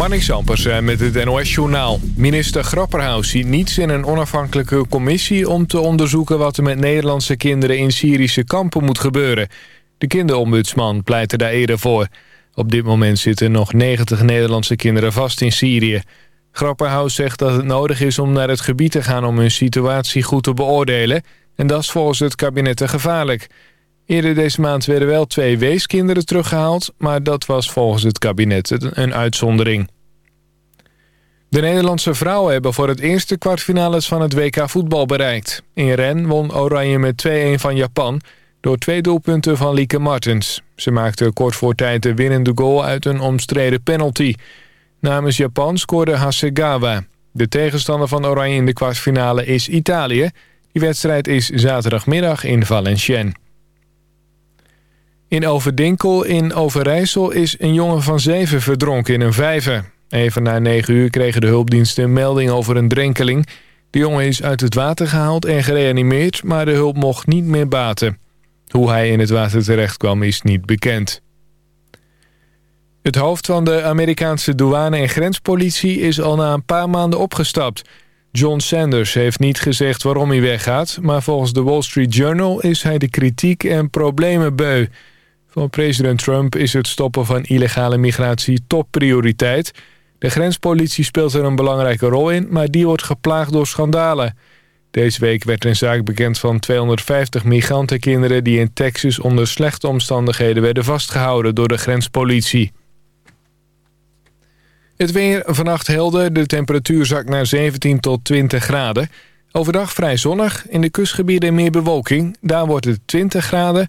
Marnix Ampersen eh, met het NOS-journaal. Minister Grapperhaus ziet niets in een onafhankelijke commissie... om te onderzoeken wat er met Nederlandse kinderen in Syrische kampen moet gebeuren. De kinderombudsman pleitte daar eerder voor. Op dit moment zitten nog 90 Nederlandse kinderen vast in Syrië. Grapperhaus zegt dat het nodig is om naar het gebied te gaan... om hun situatie goed te beoordelen. En dat is volgens het kabinet te gevaarlijk... Eerder deze maand werden wel twee weeskinderen teruggehaald... maar dat was volgens het kabinet een uitzondering. De Nederlandse vrouwen hebben voor het eerste kwartfinales van het WK voetbal bereikt. In Ren won Oranje met 2-1 van Japan... door twee doelpunten van Lieke Martens. Ze maakte kort voor tijd de winnende goal uit een omstreden penalty. Namens Japan scoorde Hasegawa. De tegenstander van Oranje in de kwartfinale is Italië. Die wedstrijd is zaterdagmiddag in Valenciennes. In Overdinkel in Overijssel is een jongen van zeven verdronken in een vijver. Even na negen uur kregen de hulpdiensten een melding over een drenkeling. De jongen is uit het water gehaald en gereanimeerd, maar de hulp mocht niet meer baten. Hoe hij in het water terecht kwam is niet bekend. Het hoofd van de Amerikaanse douane- en grenspolitie is al na een paar maanden opgestapt. John Sanders heeft niet gezegd waarom hij weggaat... maar volgens de Wall Street Journal is hij de kritiek en problemen beu... Voor president Trump is het stoppen van illegale migratie topprioriteit. De grenspolitie speelt er een belangrijke rol in, maar die wordt geplaagd door schandalen. Deze week werd een zaak bekend van 250 migrantenkinderen... die in Texas onder slechte omstandigheden werden vastgehouden door de grenspolitie. Het weer vannacht helder, de temperatuur zakt naar 17 tot 20 graden. Overdag vrij zonnig, in de kustgebieden meer bewolking. Daar wordt het 20 graden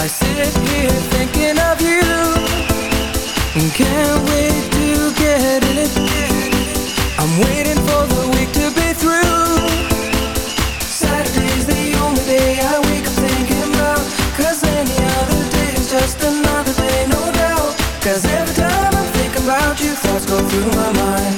I sit here thinking of you. Can't wait to get in it. I'm waiting for the week to be through. Saturday's the only day I wake up thinking about. Cause any other day is just another day, no doubt. Cause every time I'm thinking about you Thoughts go through my mind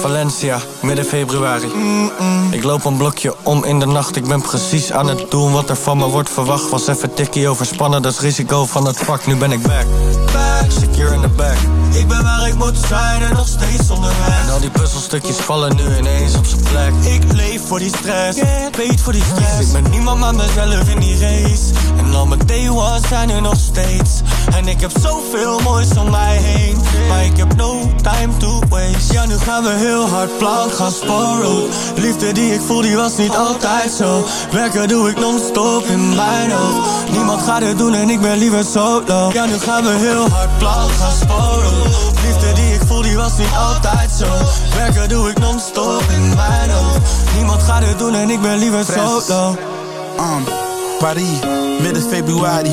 Valencia, midden februari. Ik loop een blokje om in de nacht. Ik ben precies aan het doen wat er van me wordt verwacht. Was even tikkie overspannen, dat is risico van het vak. Nu ben ik back, back, secure in the back. Ik ben waar ik moet zijn en nog steeds onderweg En al die puzzelstukjes vallen nu ineens op zijn plek. Ik leef voor die stress, weet voor die stress. Ik ben niemand maar mezelf in die race. En al mijn day ones zijn er nog steeds En ik heb zoveel moois om mij heen. Maar ik heb no time to waste. Ja, nu gaan we heel hard blank gaan sporen Liefde die ik voel, die was niet altijd zo. Werken doe ik non-stop in mijn hoofd. Niemand gaat het doen en ik ben liever solo. Ja, nu gaan we heel hard blank gaan sporen Liefde die ik voel, die was niet altijd zo. Werken doe ik non-stop in mijn hoofd. Niemand gaat het doen en ik ben liever solo. Um, Paris, midden februari.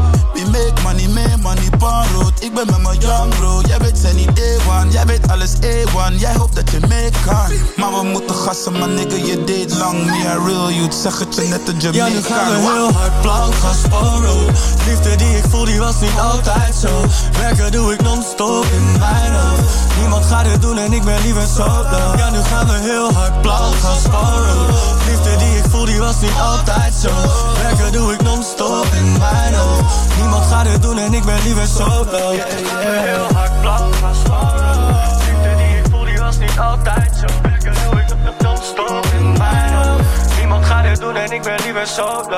We make money, make money, pan road. Ik ben met mijn young bro. Jij weet zijn niet A1, jij weet alles A1. Jij hoopt dat je mee kan. Maar we moeten gassen, maar nigga, je deed lang. Me a real youth, zeg het je net een Ja, Jamaican. nu gaan we heel hard gaan sporen Liefde die ik voel, die was niet altijd zo Werken doe ik non-stop in mijn hoofd Niemand gaat het doen en ik ben liever solo Ja, nu gaan we heel hard gaan sporen Liefde die ik voel, die was niet altijd zo Werken doe ik non-stop in mijn hoofd Niemand gaat het doen en ik ben liever solo. Gaan we heel hard blank gaan sporen Liefde die ik voel, die was niet altijd zo Werken doe ik non-stop in mijn hoofd. Niemand gaat het doen en ik ben liever solo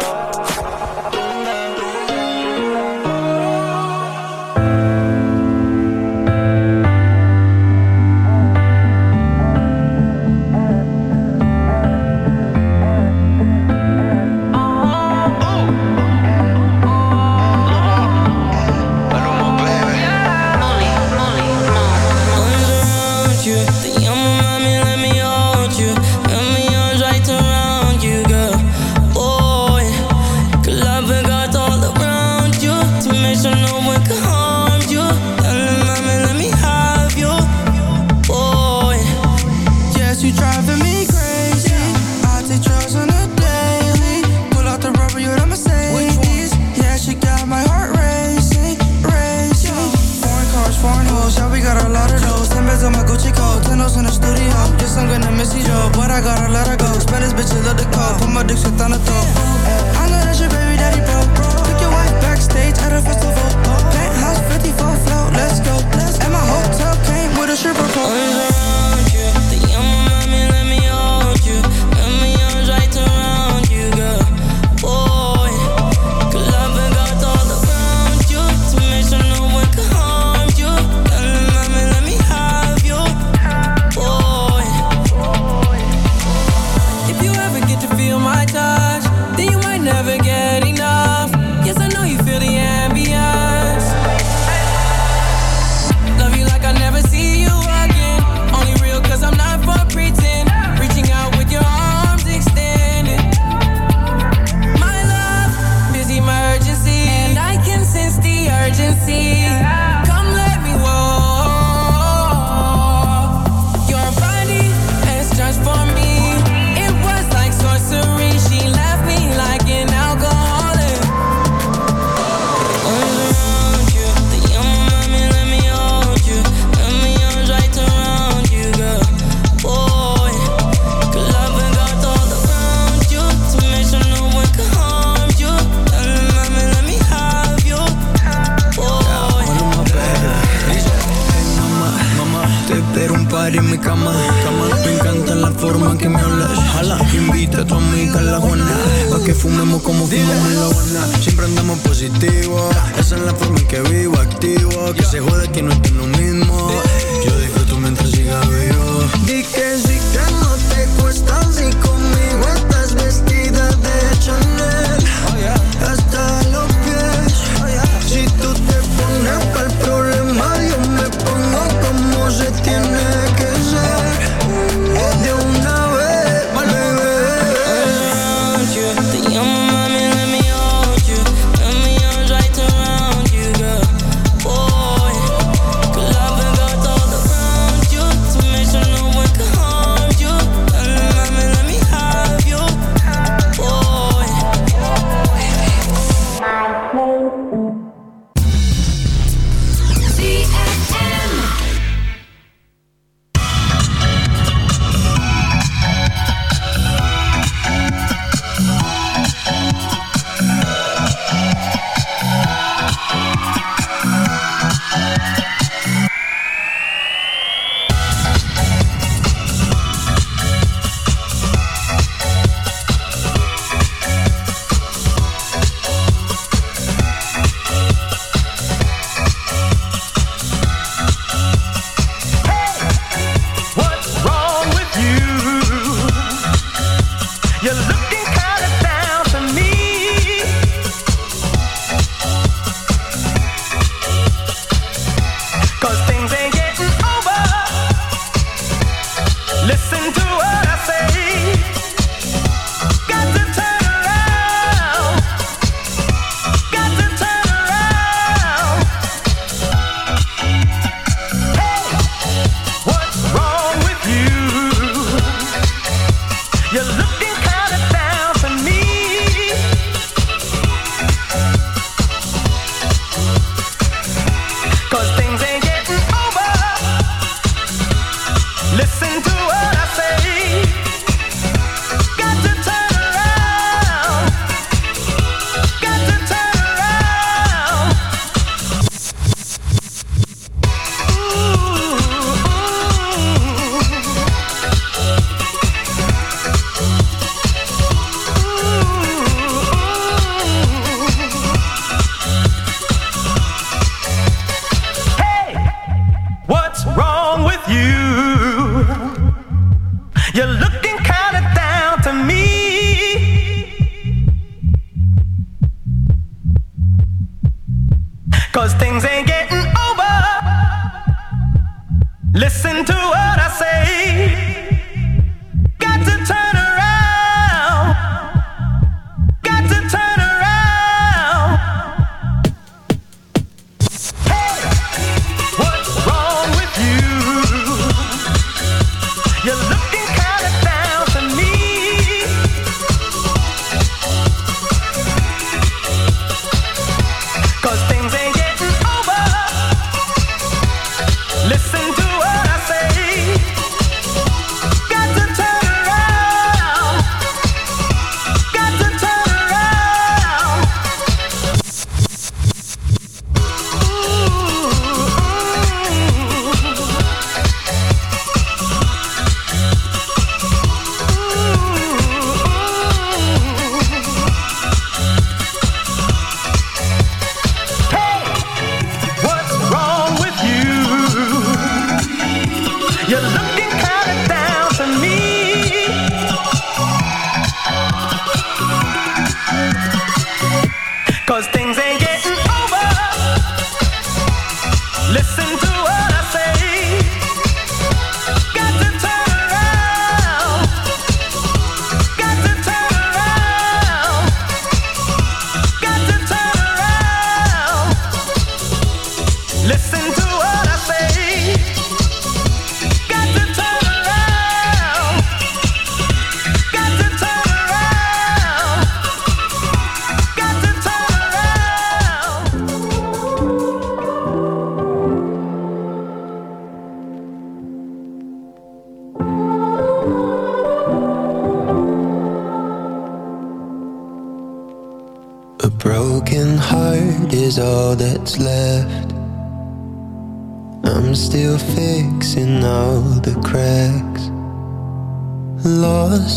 Yeah.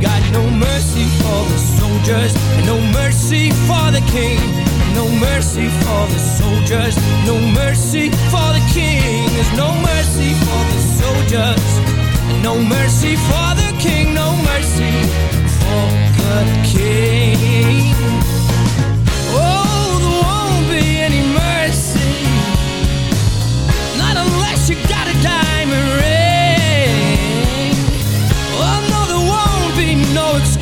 Got no mercy for the soldiers, no mercy for the king. No mercy for the soldiers, no mercy for the king. There's no mercy for the soldiers. No mercy for the king, no mercy for the king. Oh, there won't be any mercy, not unless you got a diamond ring.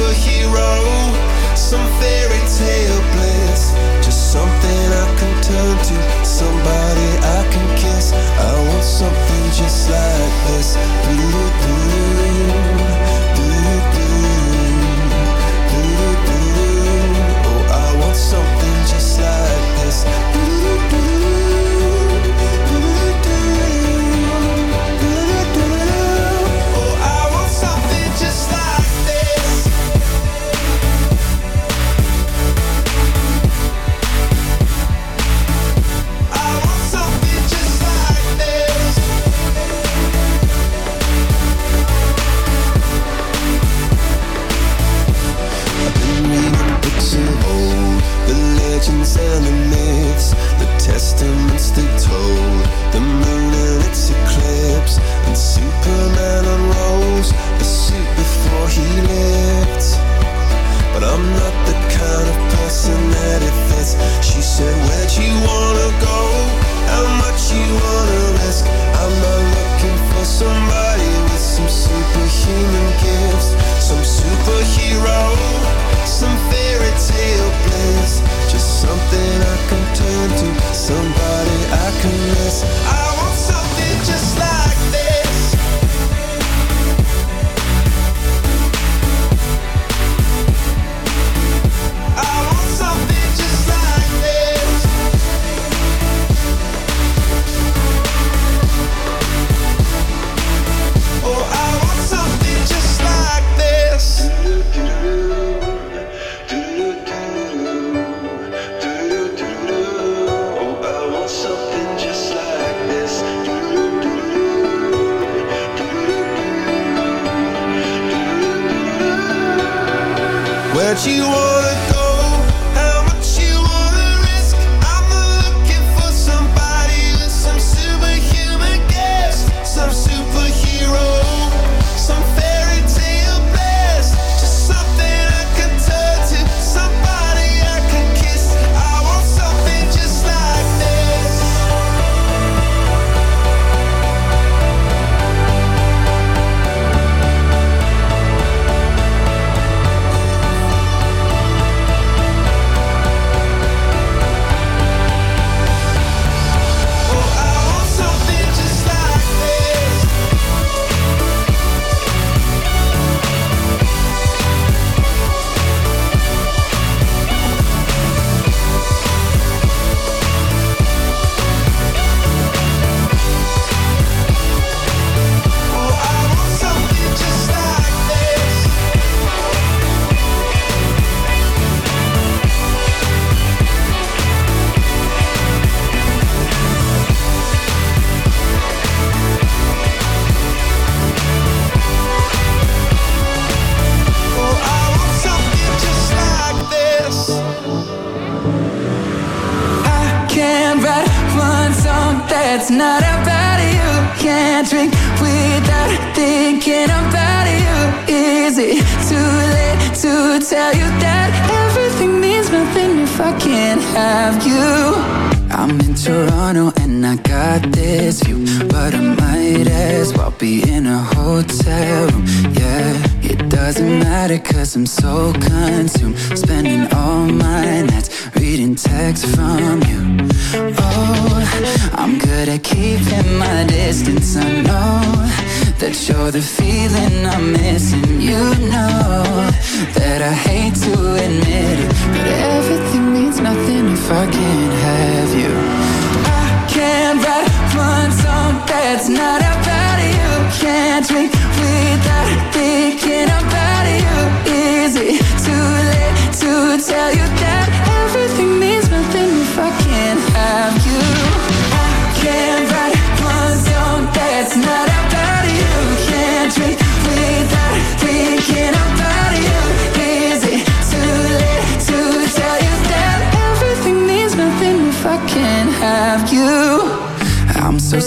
Superhero, some fairy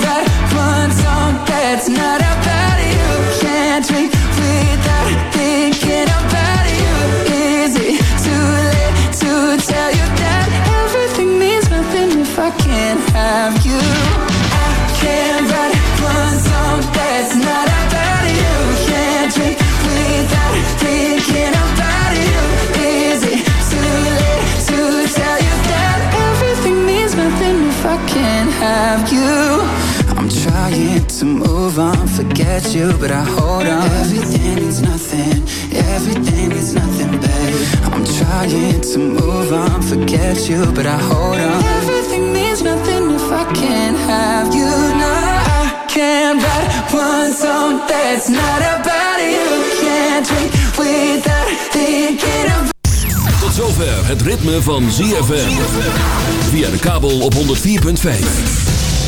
Song that's not about you. Can't without thinking about you. Is it too late to tell you that everything means nothing if I can't have you? Trying to move on, forget you, but I hold on. Everything means nothing, everything means nothing, babe. I'm trying to move on, forget you, but I hold on. Everything means nothing if I can't have you. No, I can't write one song that's not about you. Can't drink without thinking Tot zover het ritme van ZFM. Via de kabel op 104.5.